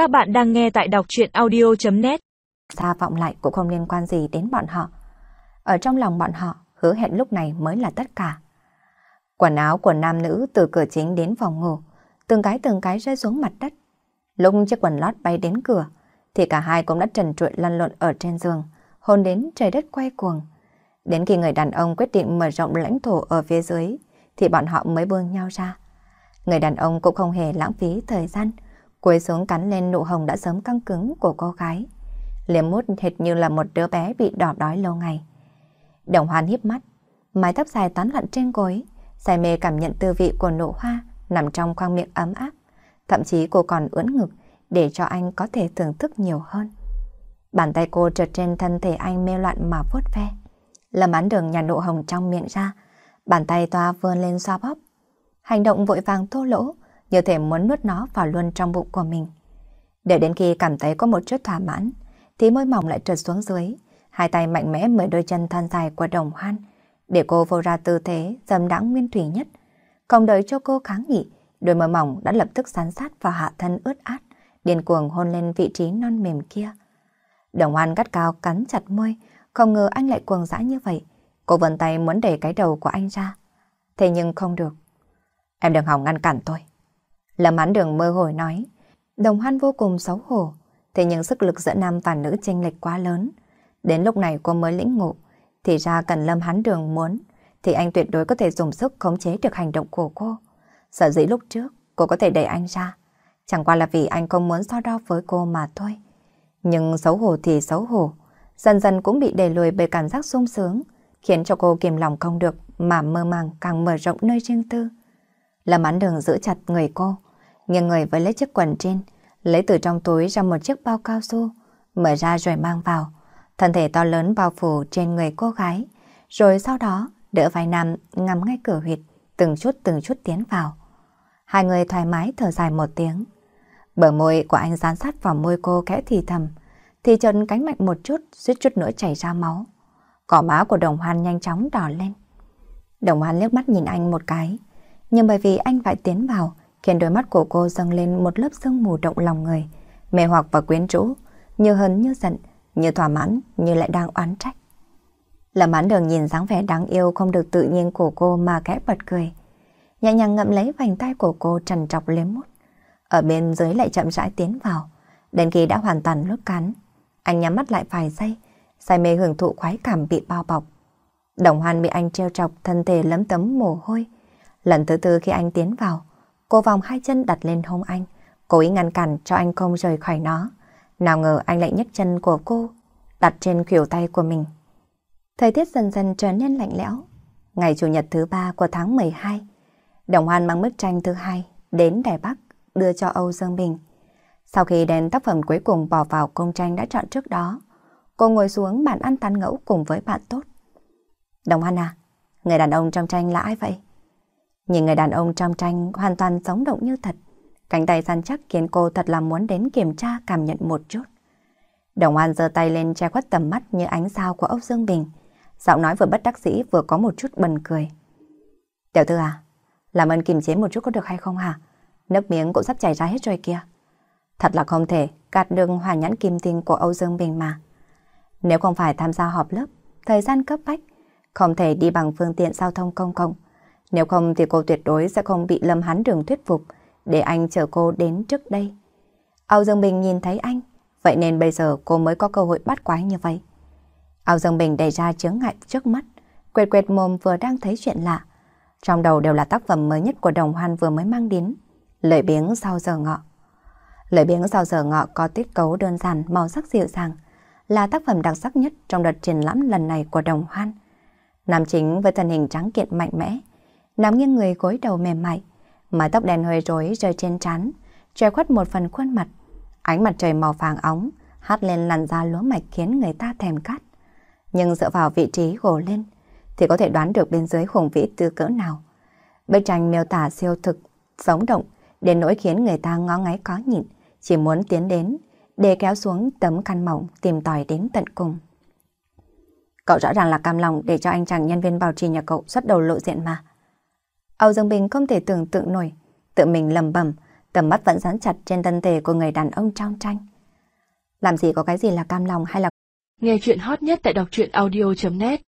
Các bạn đang nghe tại đọc chuyện audio.net Xa vọng lại cũng không liên quan gì đến bọn họ. Ở trong lòng bọn họ, hứa hẹn lúc này mới là tất cả. Quần áo của nam nữ từ cửa chính đến phòng ngủ, từng cái từng cái rơi xuống mặt đất. Lúc chiếc quần lót bay đến cửa, thì cả hai cũng đã trần trụi lăn lộn ở trên giường, hôn đến trời đất quay cuồng. Đến khi người đàn ông quyết định mở rộng lãnh thổ ở phía dưới, thì bọn họ mới buông nhau ra. Người đàn ông cũng không hề lãng phí thời gian, cúi xuống cắn lên nụ hồng đã sớm căng cứng của cô gái. Liếm mút hệt như là một đứa bé bị đỏ đói lâu ngày. Đồng hoan hiếp mắt, mái tóc dài tán loạn trên gối, say mê cảm nhận tư vị của nụ hoa nằm trong khoang miệng ấm áp. Thậm chí cô còn ưỡn ngực để cho anh có thể thưởng thức nhiều hơn. Bàn tay cô trượt trên thân thể anh mê loạn mà vuốt ve. Lâm án đường nhà nụ hồng trong miệng ra, bàn tay toa vươn lên xoa bóp. Hành động vội vàng thô lỗ, như thể muốn nuốt nó vào luôn trong bụng của mình. Để đến khi cảm thấy có một chút thỏa mãn, thì môi mỏng lại trượt xuống dưới, hai tay mạnh mẽ mở đôi chân thon dài của đồng hoan, để cô vô ra tư thế dầm đãng nguyên thủy nhất. Không đợi cho cô kháng nghị, đôi môi mỏng đã lập tức sán sát vào hạ thân ướt át, điên cuồng hôn lên vị trí non mềm kia. Đồng hoan gắt cao cắn chặt môi, không ngờ anh lại cuồng dã như vậy. Cô vần tay muốn đẩy cái đầu của anh ra. Thế nhưng không được. Em đừng hòng ngăn cản tôi. Lâm án đường mơ hồ nói. Đồng hoan vô cùng xấu hổ. Thế nhưng sức lực giữa nam và nữ chênh lệch quá lớn. Đến lúc này cô mới lĩnh ngộ. Thì ra cần Lâm Hán Đường muốn, thì anh tuyệt đối có thể dùng sức khống chế được hành động của cô. Sở dĩ lúc trước, cô có thể đẩy anh ra. Chẳng qua là vì anh không muốn so đo với cô mà thôi. Nhưng xấu hổ thì xấu hổ. Dần dần cũng bị đẩy lùi bởi cảm giác sung sướng, khiến cho cô kiềm lòng không được mà mơ màng càng mở rộng nơi riêng tư. Lâm án đường giữ chặt người cô, nghiêng người với lấy chiếc quần trên, lấy từ trong túi ra một chiếc bao cao su, mở ra rồi mang vào. Thân thể to lớn bao phủ trên người cô gái, rồi sau đó đỡ vai nam ngắm ngay cửa huyệt, từng chút từng chút tiến vào. Hai người thoải mái thở dài một tiếng. Bờ môi của anh dán sát vào môi cô kẽ thì thầm, thì chân cánh mạnh một chút, suýt chút nữa chảy ra máu. Cỏ má của đồng hoan nhanh chóng đỏ lên. Đồng hoan liếc mắt nhìn anh một cái, nhưng bởi vì anh phải tiến vào, khiến đôi mắt của cô dâng lên một lớp sương mù động lòng người, mê hoặc và quyến rũ, như hấn như giận, như thỏa mãn, như lại đang oán trách. Lâm án đường nhìn dáng vẻ đáng yêu không được tự nhiên của cô mà khẽ bật cười. Nhẹ nhàng ngậm lấy vành tay của cô trần trọc liếm mút. Ở bên dưới lại chậm rãi tiến vào, đến khi đã hoàn toàn lướt cắn. Anh nhắm mắt lại vài giây, say mê hưởng thụ khoái cảm bị bao bọc. Đồng hoan bị anh treo chọc thân thể lấm tấm mồ hôi. Lần thứ tư khi anh tiến vào, cô vòng hai chân đặt lên hông anh, cố ý ngăn cản cho anh không rời khỏi nó. Nào ngờ anh lại nhấc chân của cô, đặt trên khuỷu tay của mình. Thời tiết dần dần trở nên lạnh lẽo. Ngày Chủ nhật thứ ba của tháng 12, Đồng Hoan mang bức tranh thứ hai đến Đài Bắc đưa cho Âu Dương Bình. Sau khi đem tác phẩm cuối cùng bỏ vào công tranh đã chọn trước đó, cô ngồi xuống bàn ăn tán ngẫu cùng với bạn tốt. Đồng Hoan à, người đàn ông trong tranh là ai vậy? Nhìn người đàn ông trong tranh hoàn toàn sống động như thật. Cánh tay săn chắc khiến cô thật là muốn đến kiểm tra cảm nhận một chút. Đồng An giơ tay lên che khuất tầm mắt như ánh sao của Âu Dương Bình. Giọng nói vừa bất đắc dĩ vừa có một chút bần cười. Tiểu thư à, làm ơn kiềm chế một chút có được hay không hả? Nước miếng cũng sắp chảy ra hết rồi kìa. Thật là không thể gạt đường hòa nhãn kim tinh của Âu Dương Bình mà. Nếu không phải tham gia họp lớp, thời gian cấp bách, không thể đi bằng phương tiện giao thông công cộng. Nếu không thì cô tuyệt đối sẽ không bị Lâm Hán Đường thuyết phục để anh chờ cô đến trước đây. Âu Dương Bình nhìn thấy anh, vậy nên bây giờ cô mới có cơ hội bắt quái như vậy. Âu Dương Bình đẩy ra chướng ngại trước mắt, quệt quệt mồm vừa đang thấy chuyện lạ. Trong đầu đều là tác phẩm mới nhất của đồng hoan vừa mới mang đến, lợi biếng sau giờ ngọ. lợi biếng sau giờ ngọ có tiết cấu đơn giản, màu sắc dịu dàng, là tác phẩm đặc sắc nhất trong đợt triển lãm lần này của đồng hoan. Nam chính với thân hình trắng kiện mạnh mẽ, nằm nghiêng người gối đầu mềm mại, mái tóc đen hơi rối rơi trên trán, che khuất một phần khuôn mặt. Ánh mặt trời màu vàng óng hát lên làn da lúa mạch khiến người ta thèm cắt. Nhưng dựa vào vị trí gồ lên thì có thể đoán được bên dưới khủng vĩ tư cỡ nào. Bức tranh miêu tả siêu thực, sống động đến nỗi khiến người ta ngó ngáy có nhịn, chỉ muốn tiến đến để kéo xuống tấm khăn mỏng tìm tòi đến tận cùng. Cậu rõ ràng là cam lòng để cho anh chàng nhân viên bảo trì nhà cậu xuất đầu lộ diện mà. Âu Dương Bình không thể tưởng tượng nổi, tự mình lầm bầm, tầm mắt vẫn dán chặt trên thân thể của người đàn ông trong tranh. Làm gì có cái gì là cam lòng hay là... Nghe chuyện hot nhất tại đọc truyện audio.net